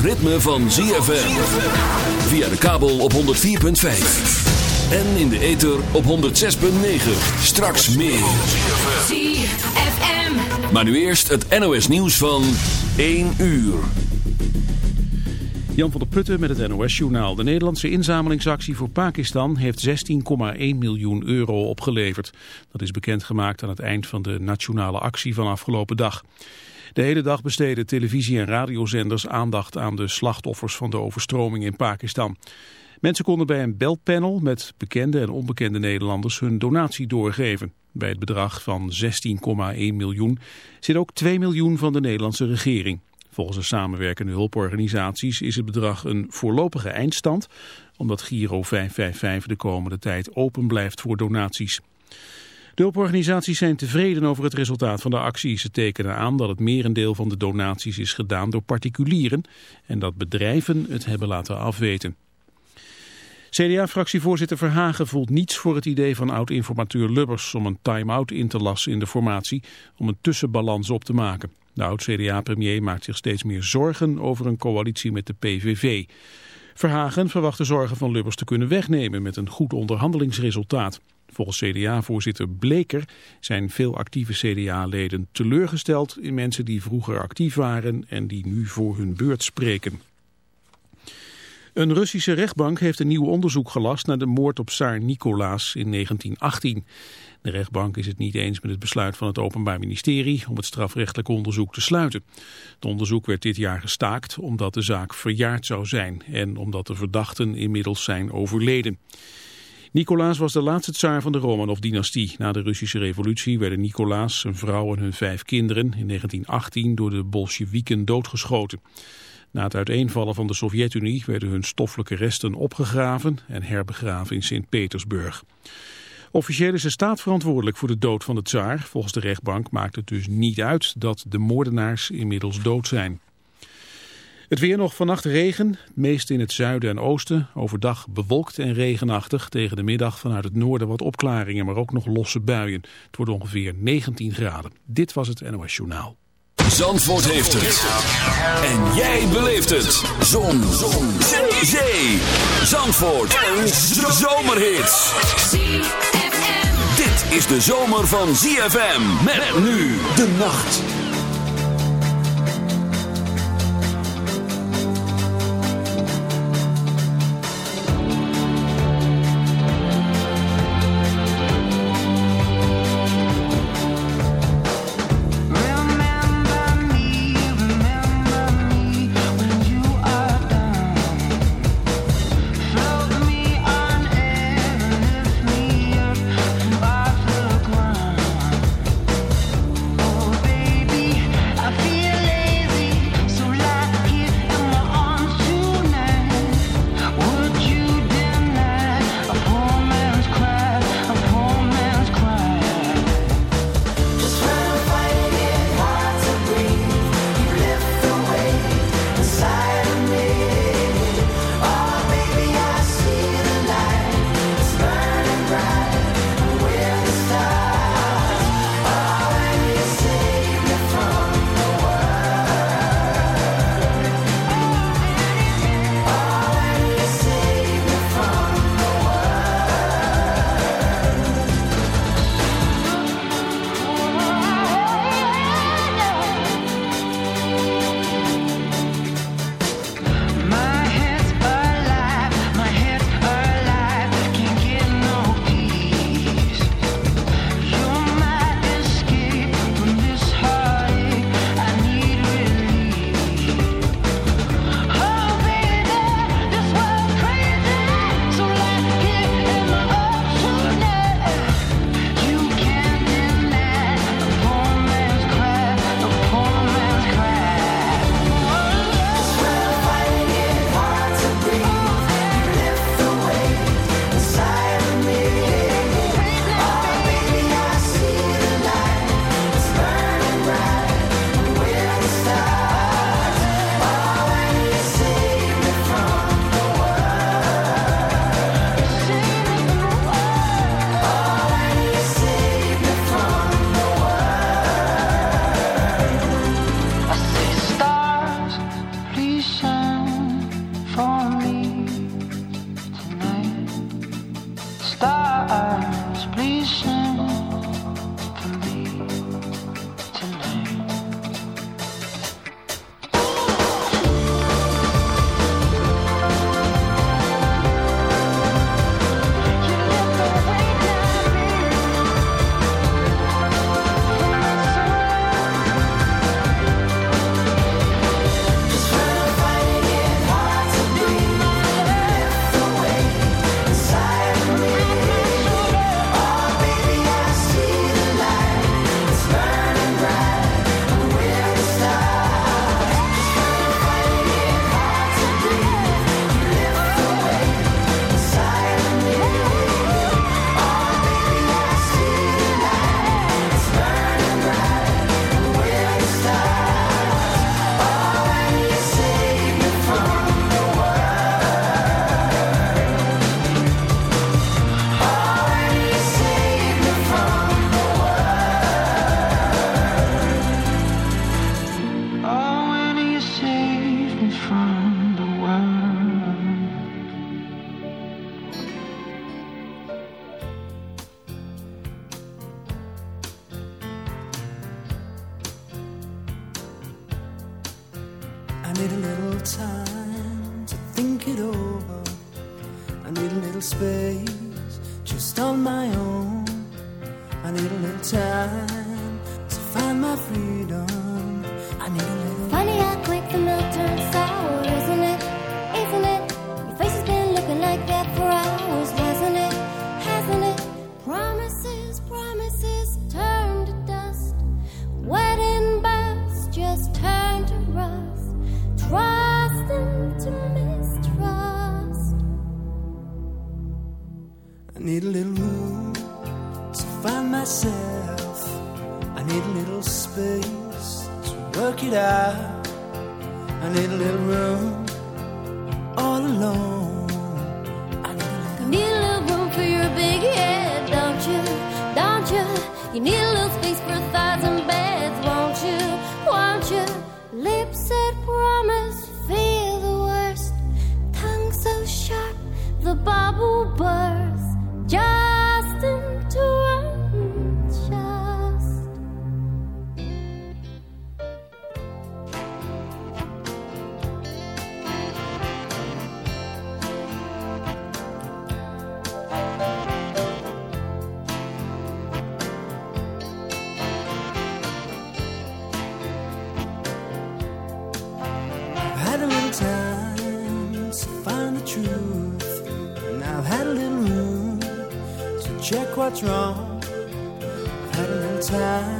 het ritme van ZFM. Via de kabel op 104.5. En in de ether op 106.9. Straks meer. ZFM. Maar nu eerst het NOS nieuws van 1 uur. Jan van der Putten met het NOS-journaal. De Nederlandse inzamelingsactie voor Pakistan heeft 16,1 miljoen euro opgeleverd. Dat is bekendgemaakt aan het eind van de nationale actie van afgelopen dag. De hele dag besteden televisie- en radiozenders aandacht aan de slachtoffers van de overstroming in Pakistan. Mensen konden bij een belpanel met bekende en onbekende Nederlanders hun donatie doorgeven. Bij het bedrag van 16,1 miljoen zit ook 2 miljoen van de Nederlandse regering. Volgens de samenwerkende hulporganisaties is het bedrag een voorlopige eindstand, omdat Giro 555 de komende tijd open blijft voor donaties. Hulporganisaties zijn tevreden over het resultaat van de actie. Ze tekenen aan dat het merendeel van de donaties is gedaan door particulieren en dat bedrijven het hebben laten afweten. CDA-fractievoorzitter Verhagen voelt niets voor het idee van oud-informateur Lubbers om een time-out in te lassen in de formatie om een tussenbalans op te maken. De oud-CDA-premier maakt zich steeds meer zorgen over een coalitie met de PVV. Verhagen verwacht de zorgen van Lubbers te kunnen wegnemen met een goed onderhandelingsresultaat. Volgens CDA-voorzitter Bleker zijn veel actieve CDA-leden teleurgesteld in mensen die vroeger actief waren en die nu voor hun beurt spreken. Een Russische rechtbank heeft een nieuw onderzoek gelast naar de moord op Tsaar Nicolaas in 1918. De rechtbank is het niet eens met het besluit van het Openbaar Ministerie om het strafrechtelijk onderzoek te sluiten. Het onderzoek werd dit jaar gestaakt omdat de zaak verjaard zou zijn en omdat de verdachten inmiddels zijn overleden. Nicolaas was de laatste tsaar van de Romanov-dynastie. Na de Russische revolutie werden Nicolaas, zijn vrouw en hun vijf kinderen in 1918 door de Bolsjewieken doodgeschoten. Na het uiteenvallen van de Sovjet-Unie werden hun stoffelijke resten opgegraven en herbegraven in Sint-Petersburg. Officieel is de staat verantwoordelijk voor de dood van de tsaar. Volgens de rechtbank maakt het dus niet uit dat de moordenaars inmiddels dood zijn. Het weer nog vannacht regen, meest in het zuiden en oosten. Overdag bewolkt en regenachtig. Tegen de middag vanuit het noorden wat opklaringen, maar ook nog losse buien. Het wordt ongeveer 19 graden. Dit was het NOS Journaal. Zandvoort heeft het. En jij beleeft het. Zon. Zon. Zee. Zandvoort. Een zomerhit. Dit is de zomer van ZFM. Met nu de nacht. what's wrong. I don't have time.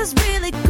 is really cool.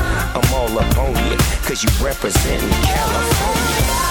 I'm all up on you, cause you representin' California.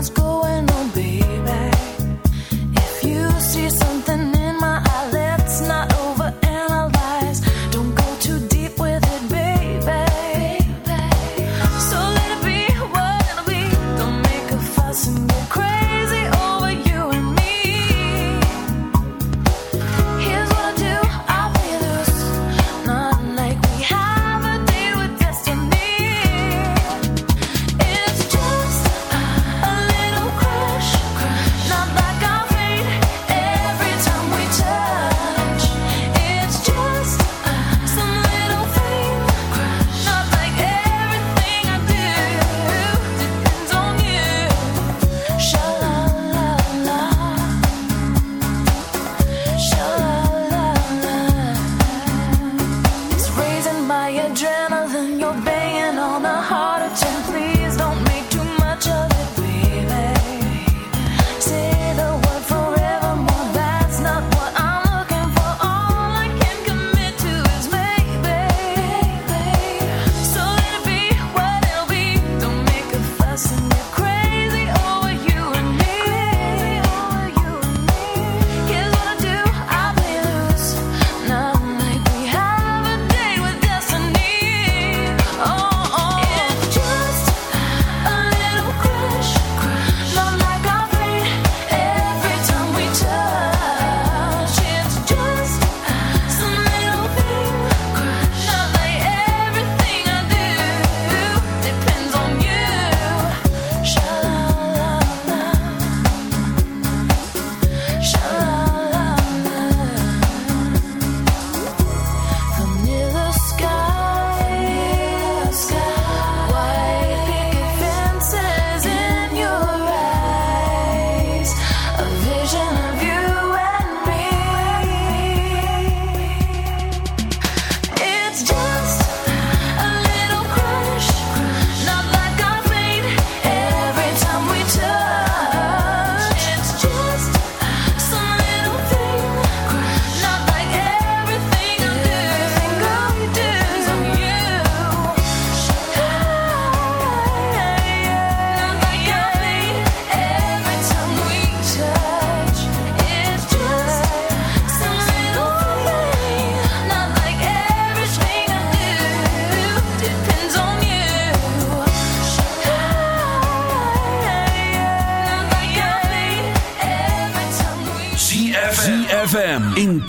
let's go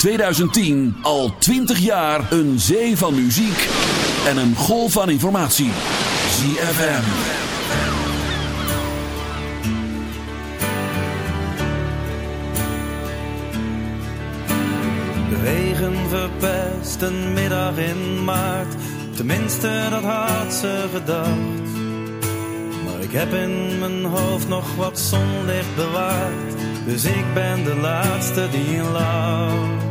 2010 al 20 jaar een zee van muziek en een golf van informatie. ZFM. De regen verpest een middag in maart. Tenminste, dat had ze gedacht. Maar ik heb in mijn hoofd nog wat zonlicht bewaard. Dus ik ben de laatste die lacht.